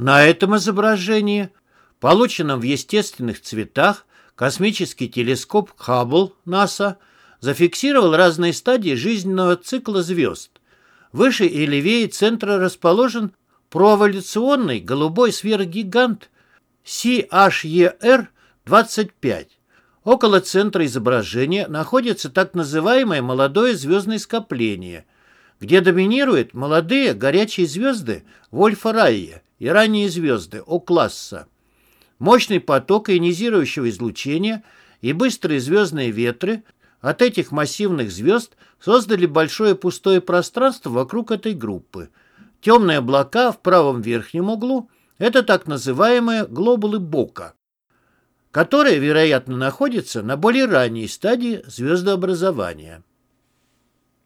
На этом изображении, полученном в естественных цветах, космический телескоп Хаббл НАСА зафиксировал разные стадии жизненного цикла звезд. Выше и левее центра расположен проэволюционный голубой сверхгигант CHER-25. Около центра изображения находится так называемое молодое звездное скопление, где доминируют молодые горячие звезды Вольфа-Райя и ранние звезды О-класса. Мощный поток ионизирующего излучения и быстрые звездные ветры от этих массивных звезд создали большое пустое пространство вокруг этой группы. Темные облака в правом верхнем углу – это так называемые глобулы Бока которая, вероятно, находится на более ранней стадии звездообразования.